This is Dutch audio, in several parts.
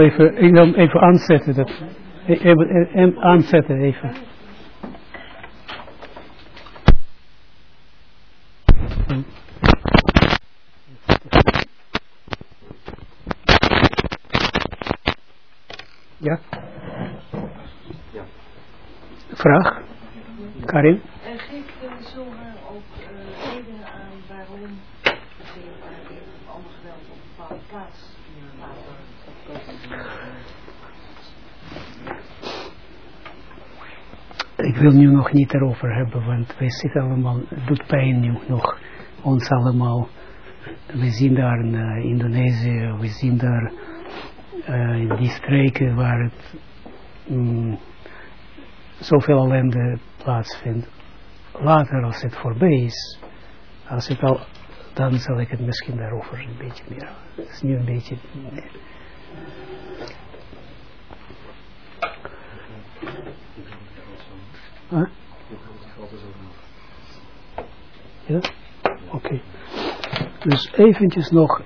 even, ik zal even aanzetten. Dat, even, even aanzetten even. Ja? Ja. Vraag? Karin? En geeft de zoger ook uh, redenen aan waarom de zeepaar een ander geweld op een bepaalde plaats Ik wil nu nog niet erover hebben, want wij zitten allemaal, het doet pijn nu nog, ons allemaal. We zien daar in uh, Indonesië, we zien daar uh, in die streken waar het um, zoveel ellende plaatsvindt. Later, als het voorbij is, als het al, dan zal ik het misschien daarover een beetje meer. Het is nu een beetje. Ja? Oké. Dus eventjes nog een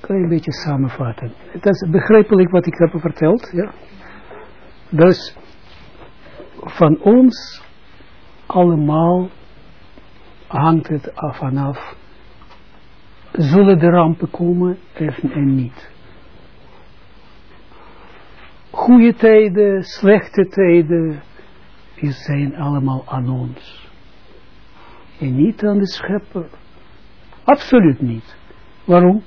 klein beetje samenvatten. Het is begrijpelijk wat ik heb verteld. Ja? Dus van ons allemaal hangt het af vanaf. Zullen de rampen komen en niet? Goede tijden, slechte tijden, die zijn allemaal aan ons. En niet aan de schepper. Absoluut niet. Waarom?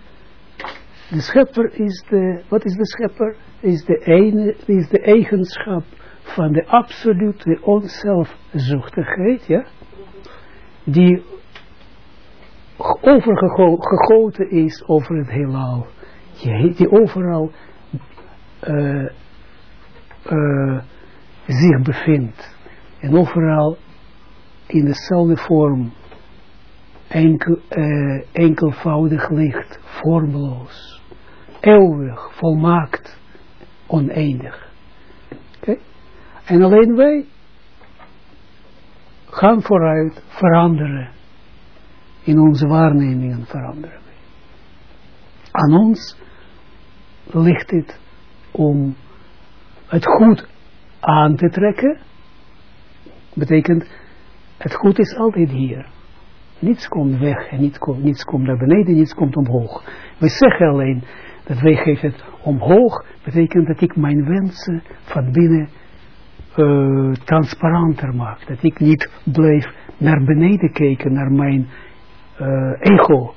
De schepper is de, wat is de schepper? Is de, ene, is de eigenschap van de absolute onzelfzuchtigheid, ja? Die overgegoten is over het heelal. Die overal uh, uh, zich bevindt. En overal in dezelfde vorm enkel, uh, enkelvoudig licht, vormloos, eeuwig, volmaakt, oneindig. En alleen wij gaan vooruit veranderen. In onze waarnemingen veranderen. Aan ons ligt het om het goed aan te trekken. Betekent, het goed is altijd hier. Niets komt weg en niets komt, niets komt naar beneden, niets komt omhoog. We zeggen alleen dat wij geven het omhoog, betekent dat ik mijn wensen van binnen uh, transparanter maak. Dat ik niet blijf naar beneden kijken, naar mijn uh, ego.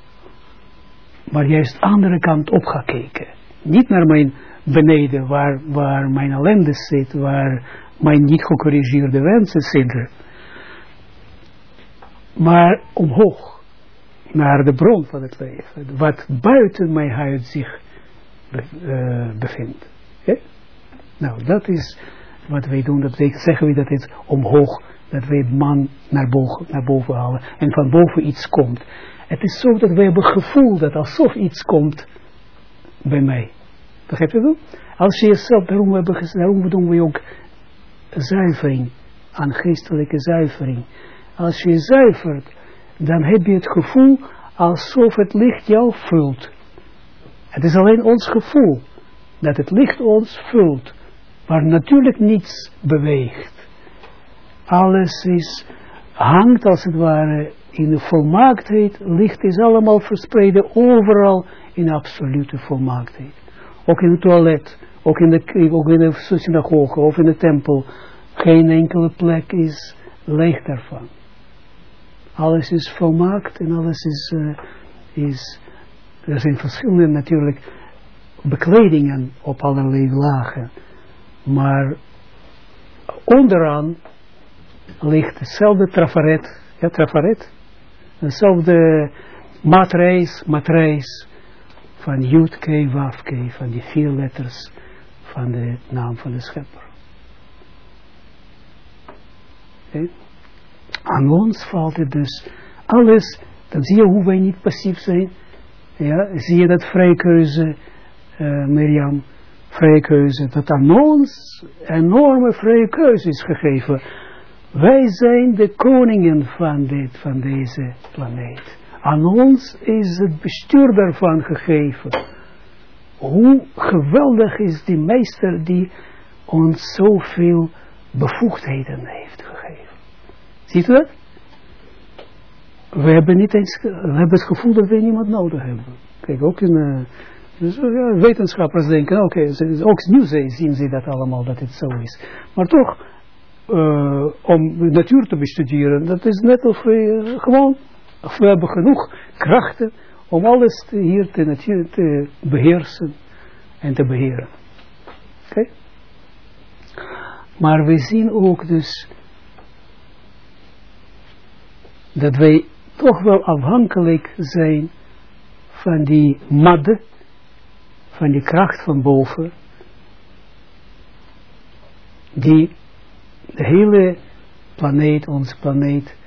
Maar juist andere kant op ga kijken. Niet naar mijn beneden, waar, waar mijn ellende zit, waar mijn niet gecorrigeerde wensen zitten. Maar omhoog, naar de bron van het leven, wat buiten mijn huid zich be, uh, bevindt. Nou, dat is wat wij doen, dat wij, zeggen we dat is omhoog, dat wij man naar boven, naar boven halen en van boven iets komt. Het is zo dat wij hebben gevoel dat alsof iets komt bij mij. Begrijp je wel? Als je jezelf, daarom, daarom doen we ook zuivering, aan geestelijke zuivering. Als je zuivert, dan heb je het gevoel alsof het licht jou vult. Het is alleen ons gevoel dat het licht ons vult, maar natuurlijk niets beweegt. Alles is, hangt als het ware in de volmaaktheid, licht is allemaal verspreid overal in absolute volmaaktheid. Ook in het toilet, ook in de, ook in de synagoge of in de tempel. Geen enkele plek is leeg daarvan. Alles is volmaakt en alles is, uh, is er zijn verschillende natuurlijk bekledingen op allerlei lagen. Maar onderaan ligt hetzelfde trafaret, ja trafaret, hetzelfde matrijs, matrijs van Jud, K, Waf, K, van die vier letters van de naam van de schepper. Okay. Aan ons valt het dus alles, dan zie je hoe wij niet passief zijn. Ja, zie je dat vrije keuze, uh, Mirjam, vrije keuze, dat aan ons enorme vrije keuze is gegeven. Wij zijn de koningen van, dit, van deze planeet. Aan ons is het bestuur daarvan gegeven. hoe geweldig is die meester die ons zoveel bevoegdheden heeft gegeven. Ziet u dat? We hebben niet eens, we hebben het gevoel dat we niemand nodig hebben. Kijk, ook in, uh, wetenschappers denken, oké, okay, ook nu zien ze dat allemaal, dat het zo is. Maar toch, uh, om de natuur te bestuderen, dat is net of we gewoon, of we hebben genoeg krachten om alles hier te, te beheersen en te beheren. Oké? Maar we zien ook dus dat wij toch wel afhankelijk zijn van die madde, van die kracht van boven, die de hele planeet, onze planeet,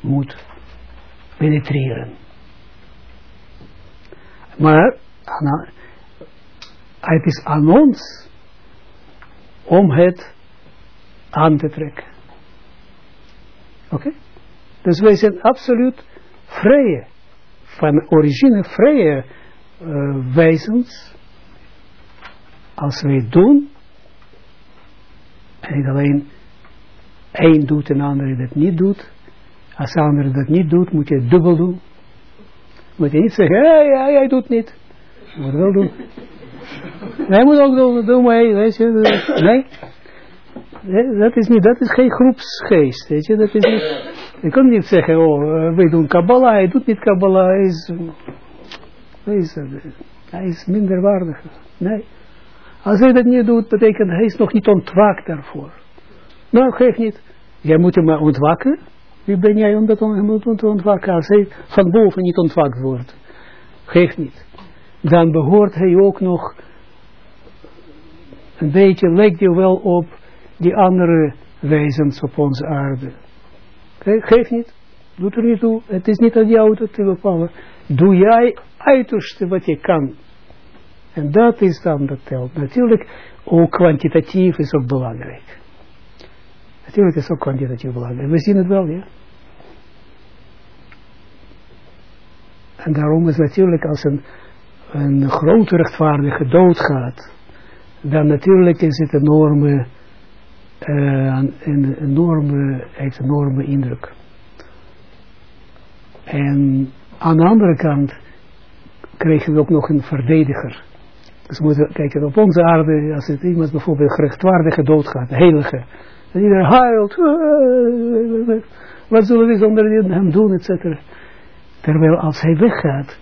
moet penetreren. Maar het is aan ons om het aan te trekken. Oké? Dus wij zijn absoluut vrije, van origine vrije uh, wezens, als wij doen, en niet alleen één doet en de andere dat niet doet, als de andere dat niet doet, moet je het dubbel doen. Moet je niet zeggen, jij, jij doet niet. Je moet wel doen. Hij moet ook doen, doe mee, weet je. Nee. nee. Dat is niet, dat is geen groepsgeest, weet je. Dat is niet, je kunt niet zeggen, oh, uh, wij doen Kabbalah, hij doet niet Kabbalah, hij is, hij is, hij is minder waardig. Nee. Als hij dat niet doet, betekent hij is nog niet ontwaakt daarvoor. Nou, geef niet. Jij moet hem maar ontwakken. Wie ben jij om dat te ontwakken als hij van boven niet ontwakt wordt? Geef niet. Dan behoort hij ook nog een beetje, lijkt hij wel op die andere wezens op onze aarde. Okay, geef niet. Doe er niet toe. Het is niet aan jou te bepalen. Doe jij uiterste wat je kan. En dat is dan dat telt. Natuurlijk, ook kwantitatief is ook belangrijk. Natuurlijk is ook kwantitatief belangrijk. We zien het wel, ja. En daarom is natuurlijk als een, een grote rechtvaardige dood gaat, dan natuurlijk is het enorme, uh, een enorme, heeft een enorme indruk. En aan de andere kant krijgen we ook nog een verdediger. Dus we moeten kijken, op onze aarde, als het iemand bijvoorbeeld rechtvaardige dood gaat, heilige, en iedereen huilt, wat zullen we zonder hem doen, et cetera. Terwijl als hij weggaat,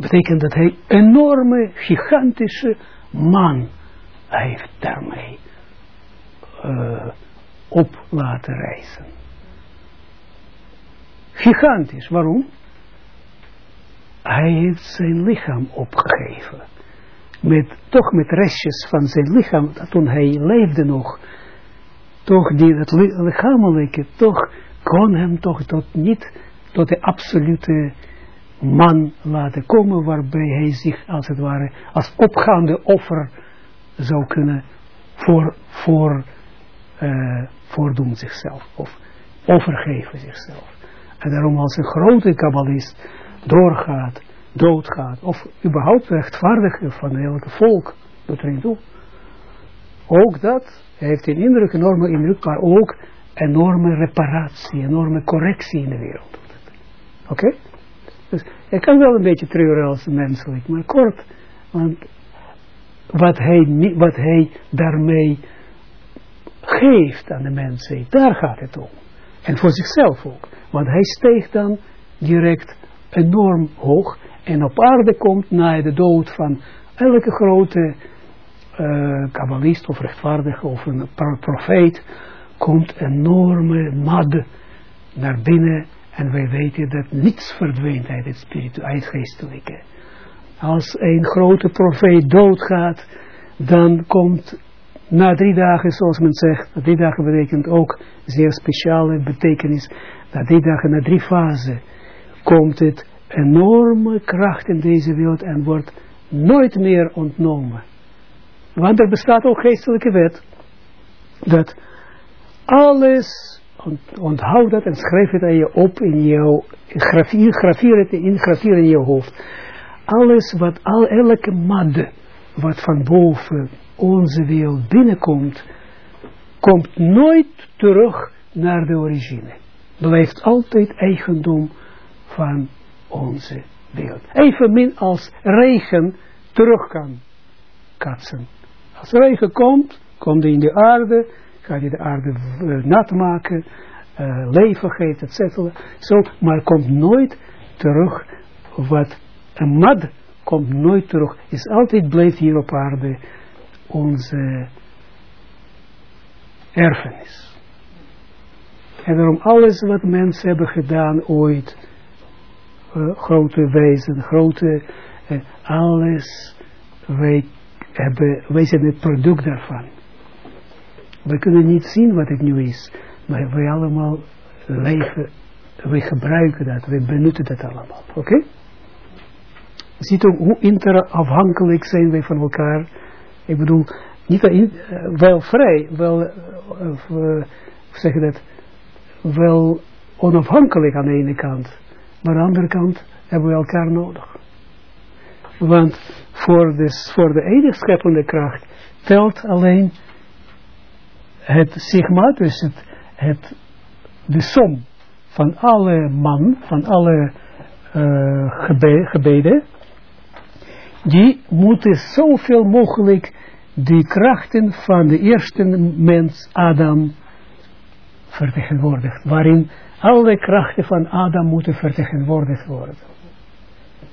betekent dat hij enorme, gigantische man heeft daarmee uh, op laten reizen. Gigantisch, waarom? Hij heeft zijn lichaam opgegeven. Met, toch met restjes van zijn lichaam, toen hij leefde nog, toch die, het lichamelijke, toch kon hem toch tot niet tot de absolute man laten komen, waarbij hij zich als het ware als opgaande offer zou kunnen voor, voor, uh, voordoen zichzelf, of overgeven zichzelf. En daarom als een grote kabbalist doorgaat, doodgaat, of überhaupt rechtvaardig van elke volk, dat er toe. Ook dat heeft een indruk, enorme indruk, maar ook enorme reparatie, enorme correctie in de wereld. Oké? Dus ik kan wel een beetje treuren als menselijk, maar kort. Want wat hij, wat hij daarmee geeft aan de mensen, daar gaat het om. En voor zichzelf ook. Want hij steeg dan direct enorm hoog en op aarde komt na de dood van elke grote uh, kabbalist of rechtvaardige of een profeet, komt enorme mad naar binnen en wij weten dat niets verdwijnt uit het spiritu, uit het geestelijke. Als een grote profeet doodgaat, dan komt na drie dagen, zoals men zegt, drie dagen betekent ook zeer speciale betekenis, na drie dagen, na drie fasen, komt het enorme kracht in deze wereld en wordt nooit meer ontnomen. Want er bestaat ook geestelijke wet, dat alles onthoud dat en schrijf het aan je op in jouw, grafier, grafier het in, grafier in je hoofd. alles wat, al elke madde, wat van boven onze wereld binnenkomt, komt nooit terug naar de origine. Blijft altijd eigendom van onze wereld. Evenmin als regen terug kan katsen. Als regen komt, komt hij in de aarde, gaat hij de aarde uh, nat maken, uh, leven geeft, etc. Zo, maar komt nooit terug wat een mad komt nooit terug. Is altijd blijft hier op aarde onze erfenis. En daarom alles wat mensen hebben gedaan ooit, uh, grote wezen, grote, alles, wij, hebben, wij zijn het product daarvan. We kunnen niet zien wat het nu is, maar wij allemaal leven, wij gebruiken dat, wij benutten dat allemaal, oké? Okay? Ziet ook hoe interafhankelijk zijn wij van elkaar. Ik bedoel, niet uh, wel vrij, wel, uh, uh, zeg je dat, wel onafhankelijk aan de ene kant. Maar aan de andere kant hebben we elkaar nodig. Want voor de, voor de kracht telt alleen het sigma, dus het, het, de som van alle man, van alle gebe, gebeden, die moeten zoveel mogelijk die krachten van de eerste mens, Adam, vertegenwoordigd. Waarin alle krachten van Adam moeten vertegenwoordigd worden.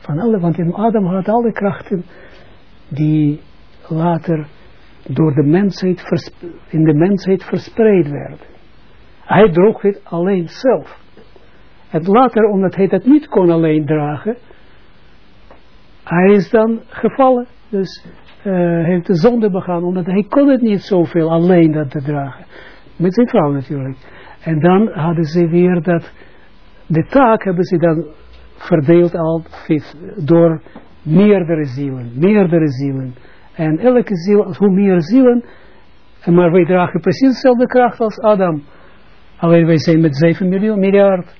Van alle, want in Adam had alle krachten die later door de mensheid in de mensheid verspreid werden. Hij droeg het alleen zelf. En later, omdat hij dat niet kon alleen dragen, hij is dan gevallen. Dus uh, heeft de zonde begaan, omdat hij kon het niet zoveel alleen dat te dragen. Met zijn vrouw natuurlijk. En dan hadden ze weer dat, de taak hebben ze dan verdeeld al door meerdere zielen, meerdere zielen. En elke ziel, hoe meer zielen, maar wij dragen precies dezelfde kracht als Adam. Alleen wij zijn met 7 miljoen, miljard.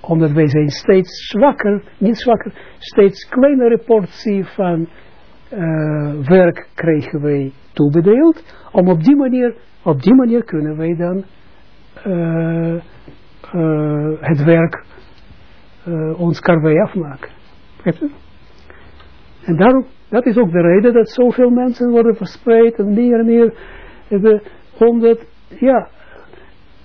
Omdat wij zijn steeds zwakker, niet zwakker, steeds kleinere portie van uh, werk krijgen wij toebedeeld. Om op die manier, op die manier kunnen wij dan uh, uh, het werk ons karwei afmaken. En daarom, dat is ook de reden dat zoveel mensen worden verspreid en meer en meer omdat, ja,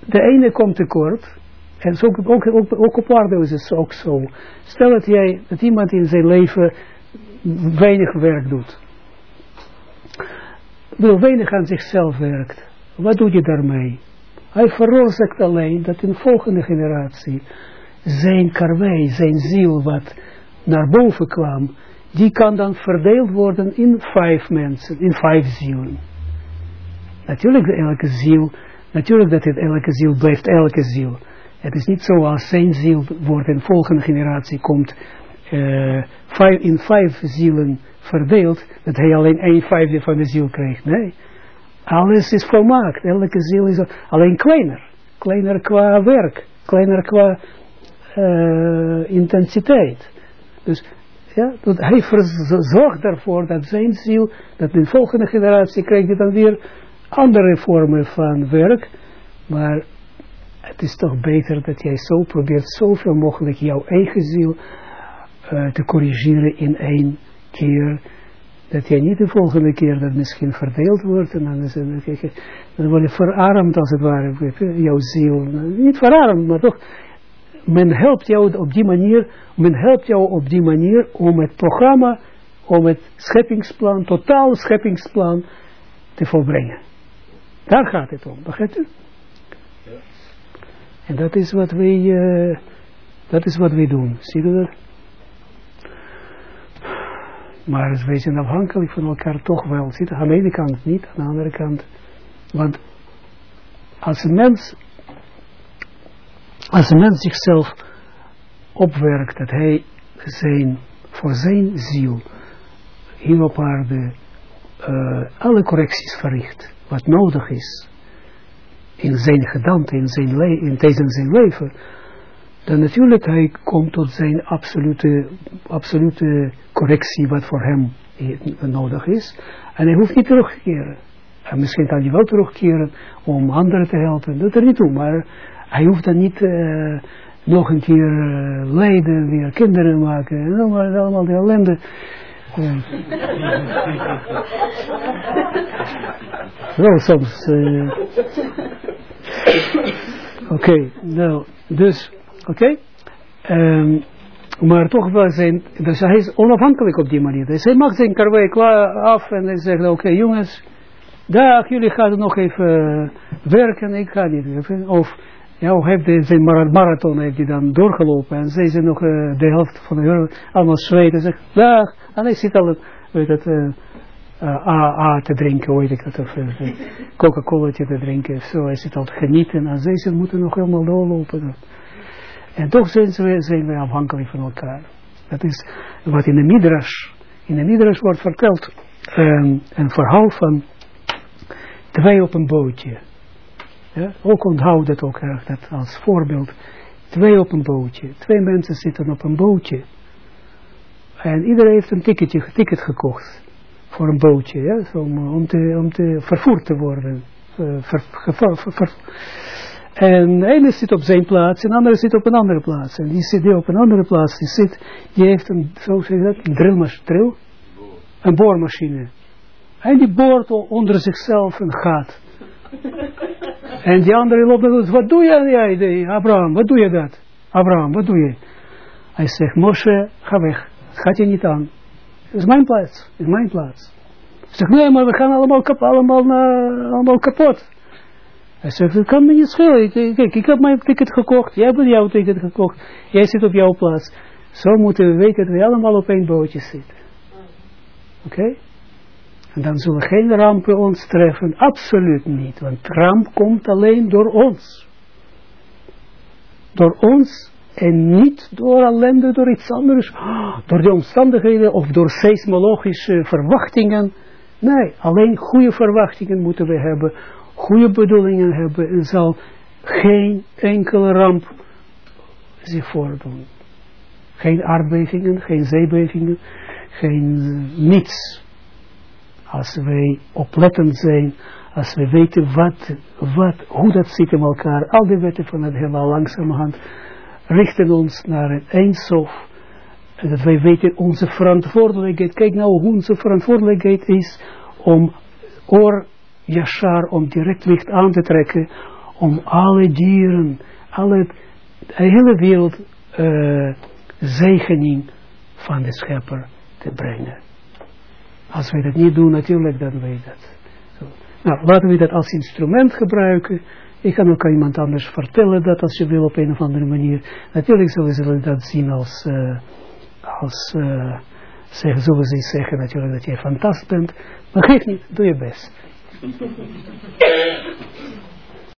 de ene komt tekort, en zo, ook, ook, ook op aarde is het ook zo. Stel dat jij, dat iemand in zijn leven weinig werk doet. Wil weinig aan zichzelf werkt. Wat doe je daarmee? Hij veroorzaakt alleen dat in de volgende generatie zijn karwei, zijn ziel wat naar boven kwam, die kan dan verdeeld worden in vijf mensen, in vijf zielen. Natuurlijk elke ziel, natuurlijk dat het elke ziel blijft elke ziel. Het is niet zo als zijn ziel wordt in de volgende generatie komt vijf, in vijf zielen verdeeld, dat hij alleen een vijfde van de ziel krijgt. Nee, alles is volmaakt. Elke ziel is alleen kleiner. Kleiner qua werk, kleiner qua uh, intensiteit. Dus ja, dat hij zorgt ervoor dat zijn ziel, dat de volgende generatie krijgt dan weer andere vormen van werk. Maar het is toch beter dat jij zo probeert zoveel mogelijk jouw eigen ziel uh, te corrigeren in één keer. Dat jij niet de volgende keer dat misschien verdeeld wordt. En dan, is het, dan word je verarmd als het ware. Jouw ziel. Niet verarmd, maar toch. Men helpt jou op die manier. Men helpt jou op die manier om het programma. Om het scheppingsplan. Totaal scheppingsplan te volbrengen. Daar gaat het om. Begrijpt u? En dat is wat wij, uh, dat is wat wij doen. Zie je dat? Maar wij zijn afhankelijk van elkaar toch wel. Ziet, aan de ene kant niet, aan de andere kant. Want als een mens, als een mens zichzelf opwerkt, dat hij zijn, voor zijn ziel hier op aarde uh, alle correcties verricht, wat nodig is, in zijn gedaante, in zijn, in tijdens zijn leven, dan natuurlijk hij komt tot zijn absolute, absolute correctie wat voor hem nodig is. En hij hoeft niet terug te keren. En misschien kan hij wel terugkeren om anderen te helpen. Dat er niet toe, maar hij hoeft dan niet uh, nog een keer uh, lijden, weer kinderen maken. En allemaal, allemaal die ellende. Soms. Oké, okay, nou, dus, oké. Um, maar toch wel zijn, dus hij is onafhankelijk op die manier. Dus hij maakt zijn karwei klaar af en hij zegt, oké jongens, dag, jullie gaan nog even werken, ik ga niet. Of, ja, heeft zijn marathon heeft hij dan doorgelopen en zij zijn nog uh, de helft van de wereld allemaal zweten en zegt, dag, en hij zit al, weet het, uh, uh, A, te drinken, weet ik dat, of Coca-Cola te drinken, zo, hij zit al te genieten en zij ze moeten nog helemaal doorlopen. En toch zijn, we, zijn we afhankelijk van elkaar. Dat is wat in de Midrash, in de Midrash wordt verteld, een verhaal van twee op een bootje. Ook onthoud dat ook erg, dat als voorbeeld. Twee op een bootje. Twee mensen zitten op een bootje. En iedereen heeft een ticketje, ticket gekocht. Voor een bootje, ja, om, om, te, om te vervoerd te worden. Uh, ver, ver, en de ene zit op zijn plaats en de andere zit op een andere plaats. En die zit die op een andere plaats, die zit, die heeft een, zo zeg dat, een drillmachine, drill, een boormachine. En die boort onder zichzelf een gat. En die andere loopt en wat doe je jij, Abraham, wat doe je dat? Abraham, wat doe je? Hij zegt, Moshe, ga weg, het gaat je niet aan. Het is mijn plaats, het is mijn plaats. Hij zegt, nee, maar we gaan allemaal, kap, allemaal, uh, allemaal kapot. Hij zegt, dat kan me niet schelen. Kijk, ik heb mijn ticket gekocht, jij hebt jouw ticket gekocht, jij zit op jouw plaats. Zo moeten we weten dat we allemaal op één bootje zitten. Oké? Okay? En dan zullen geen rampen ons treffen, absoluut niet. Want ramp komt alleen door ons. Door ons en niet door ellende, door iets anders. Door de omstandigheden of door seismologische verwachtingen. Nee, alleen goede verwachtingen moeten we hebben. Goede bedoelingen hebben en zal geen enkele ramp zich voordoen. Geen aardbevingen, geen zeebevingen, geen niets als wij oplettend zijn, als we weten wat, wat, hoe dat zit in elkaar, al die wetten van het heelal langzamerhand richten ons naar het eindsof. Dat wij weten onze verantwoordelijkheid, kijk nou hoe onze verantwoordelijkheid is om oor Yashar, om direct licht aan te trekken, om alle dieren, alle, de hele wereld uh, zegening van de schepper te brengen. Als wij dat niet doen, natuurlijk, dan weet dat. Nou, laten we dat als instrument gebruiken. Ik kan ook aan iemand anders vertellen dat als je wil op een of andere manier. Natuurlijk zullen ze dat zien als, uh, als uh, zeggen, zullen ze zeggen natuurlijk dat jij fantastisch bent. Maar geef niet, doe je best.